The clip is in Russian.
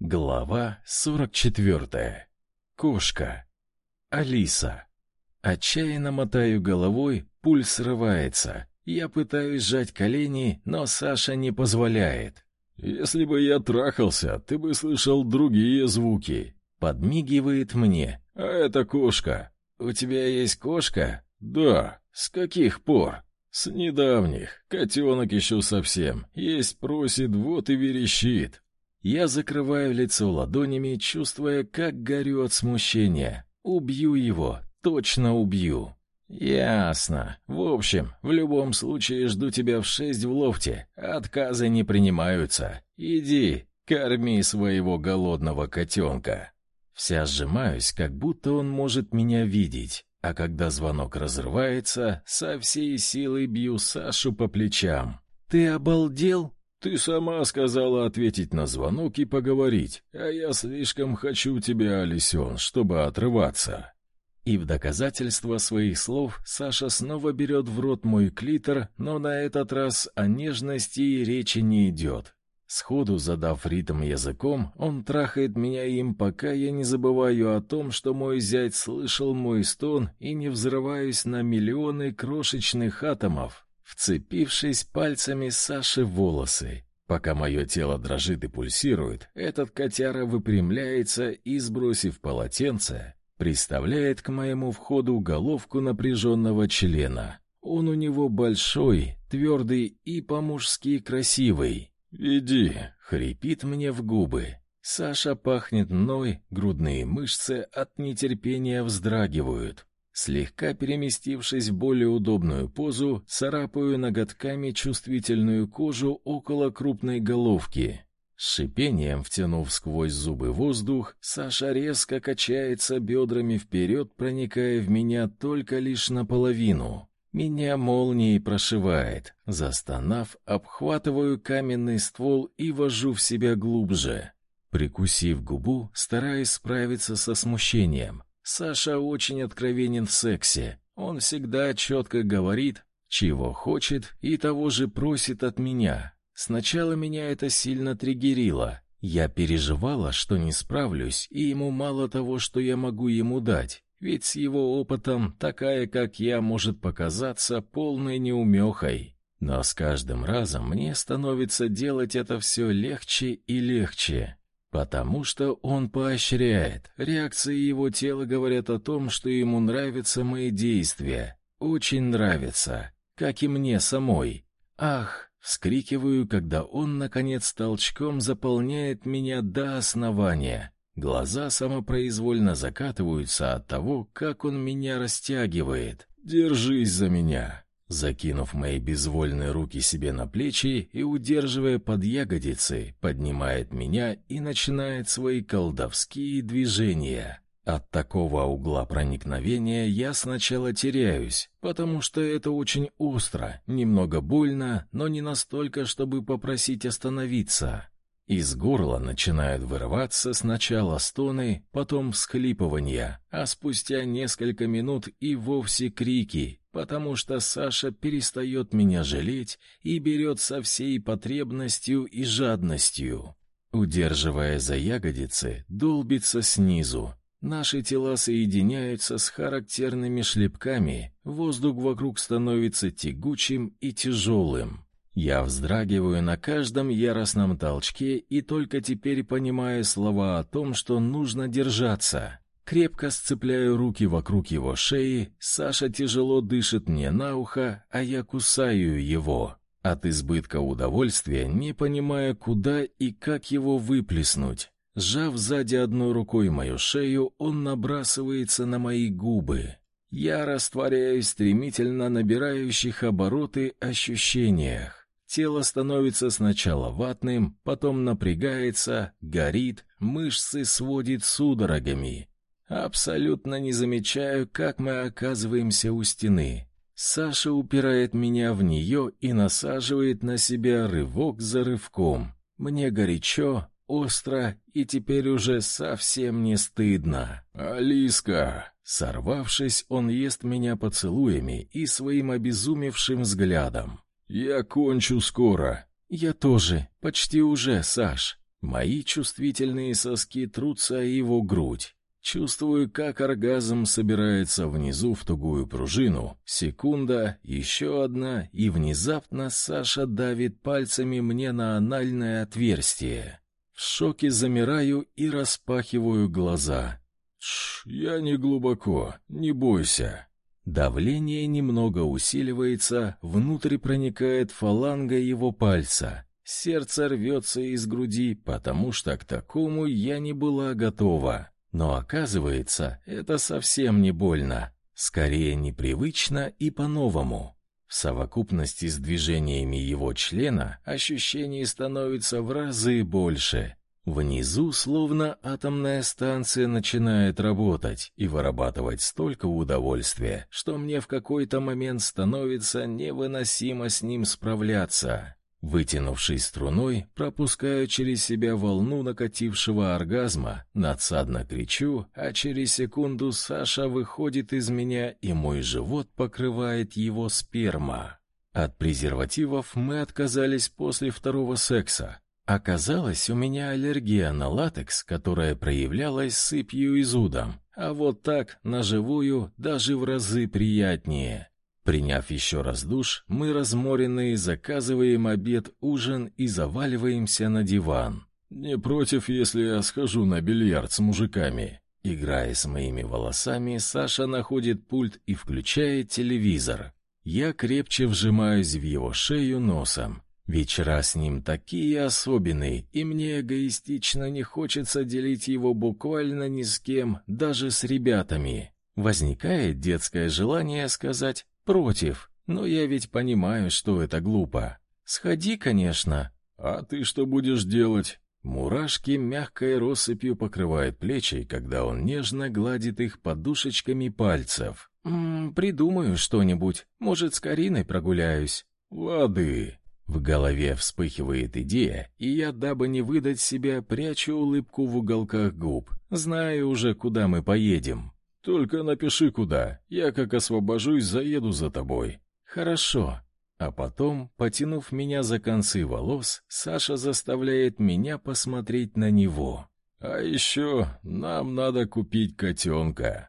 Глава 44. Кошка. Алиса. Отчаянно мотаю головой, пульс срывается. Я пытаюсь сжать колени, но Саша не позволяет. «Если бы я трахался, ты бы слышал другие звуки», — подмигивает мне. «А это кошка». «У тебя есть кошка?» «Да». «С каких пор?» «С недавних. Котенок еще совсем. Есть просит, вот и верещит». Я закрываю лицо ладонями, чувствуя, как горю от смущения. Убью его, точно убью. Ясно. В общем, в любом случае жду тебя в шесть в лофте. Отказы не принимаются. Иди, корми своего голодного котенка. Вся сжимаюсь, как будто он может меня видеть. А когда звонок разрывается, со всей силой бью Сашу по плечам. «Ты обалдел?» Ты сама сказала ответить на звонок и поговорить, а я слишком хочу тебя, Алисен, чтобы отрываться. И в доказательство своих слов Саша снова берет в рот мой клитор, но на этот раз о нежности и речи не идет. Сходу задав ритм языком, он трахает меня им, пока я не забываю о том, что мой зять слышал мой стон и не взрываюсь на миллионы крошечных атомов, вцепившись пальцами Саши в волосы. Пока мое тело дрожит и пульсирует, этот котяра выпрямляется и, сбросив полотенце, приставляет к моему входу головку напряженного члена. Он у него большой, твердый и по-мужски красивый. «Иди!» — хрипит мне в губы. Саша пахнет мной, грудные мышцы от нетерпения вздрагивают. Слегка переместившись в более удобную позу, царапаю ноготками чувствительную кожу около крупной головки. С шипением втянув сквозь зубы воздух, Саша резко качается бедрами вперед, проникая в меня только лишь наполовину. Меня молнией прошивает. Застонав, обхватываю каменный ствол и вожу в себя глубже. Прикусив губу, стараясь справиться со смущением. Саша очень откровенен в сексе. Он всегда четко говорит, чего хочет и того же просит от меня. Сначала меня это сильно триггерило. Я переживала, что не справлюсь, и ему мало того, что я могу ему дать. Ведь с его опытом такая, как я, может показаться полной неумехой. Но с каждым разом мне становится делать это все легче и легче. Потому что он поощряет. Реакции его тела говорят о том, что ему нравятся мои действия. Очень нравится. Как и мне самой. Ах, вскрикиваю, когда он, наконец, толчком заполняет меня до основания. Глаза самопроизвольно закатываются от того, как он меня растягивает. «Держись за меня!» Закинув мои безвольные руки себе на плечи и удерживая под ягодицы, поднимает меня и начинает свои колдовские движения. От такого угла проникновения я сначала теряюсь, потому что это очень остро, немного больно, но не настолько, чтобы попросить остановиться. Из горла начинают вырываться сначала стоны, потом всхлипывания, а спустя несколько минут и вовсе крики, потому что Саша перестает меня жалеть и берет со всей потребностью и жадностью. Удерживая за ягодицы, долбится снизу. Наши тела соединяются с характерными шлепками, воздух вокруг становится тягучим и тяжелым. Я вздрагиваю на каждом яростном толчке и только теперь понимаю слова о том, что нужно держаться. Крепко сцепляю руки вокруг его шеи, Саша тяжело дышит мне на ухо, а я кусаю его. От избытка удовольствия, не понимая, куда и как его выплеснуть. Сжав сзади одной рукой мою шею, он набрасывается на мои губы. Я растворяюсь стремительно набирающих обороты ощущениях. Тело становится сначала ватным, потом напрягается, горит, мышцы сводит судорогами. Абсолютно не замечаю, как мы оказываемся у стены. Саша упирает меня в нее и насаживает на себя рывок за рывком. Мне горячо, остро и теперь уже совсем не стыдно. «Алиска!» Сорвавшись, он ест меня поцелуями и своим обезумевшим взглядом. «Я кончу скоро». «Я тоже. Почти уже, Саш». Мои чувствительные соски трутся о его грудь. Чувствую, как оргазм собирается внизу в тугую пружину. Секунда, еще одна, и внезапно Саша давит пальцами мне на анальное отверстие. В шоке замираю и распахиваю глаза. Тш, я не глубоко, не бойся. Давление немного усиливается, внутрь проникает фаланга его пальца. Сердце рвется из груди, потому что к такому я не была готова. Но оказывается, это совсем не больно, скорее непривычно и по-новому. В совокупности с движениями его члена ощущений становится в разы больше. Внизу словно атомная станция начинает работать и вырабатывать столько удовольствия, что мне в какой-то момент становится невыносимо с ним справляться. Вытянувшись струной, пропускаю через себя волну накатившего оргазма, надсадно кричу, а через секунду Саша выходит из меня, и мой живот покрывает его сперма. От презервативов мы отказались после второго секса. Оказалось, у меня аллергия на латекс, которая проявлялась сыпью и зудом, а вот так, на живую, даже в разы приятнее. Приняв еще раз душ, мы разморенные заказываем обед, ужин и заваливаемся на диван. Не против, если я схожу на бильярд с мужиками. Играя с моими волосами, Саша находит пульт и включает телевизор. Я крепче вжимаюсь в его шею носом. Вечера с ним такие особенные, и мне эгоистично не хочется делить его буквально ни с кем, даже с ребятами. Возникает детское желание сказать против, но я ведь понимаю, что это глупо. Сходи, конечно. А ты что будешь делать? Мурашки мягкой россыпью покрывают плечи, когда он нежно гладит их подушечками пальцев. «М -м, придумаю что-нибудь. Может, с Кариной прогуляюсь. Лады. В голове вспыхивает идея, и я, дабы не выдать себя, прячу улыбку в уголках губ. Знаю уже, куда мы поедем. Только напиши куда. Я как освобожусь, заеду за тобой. Хорошо. А потом, потянув меня за концы волос, Саша заставляет меня посмотреть на него. А еще нам надо купить котенка.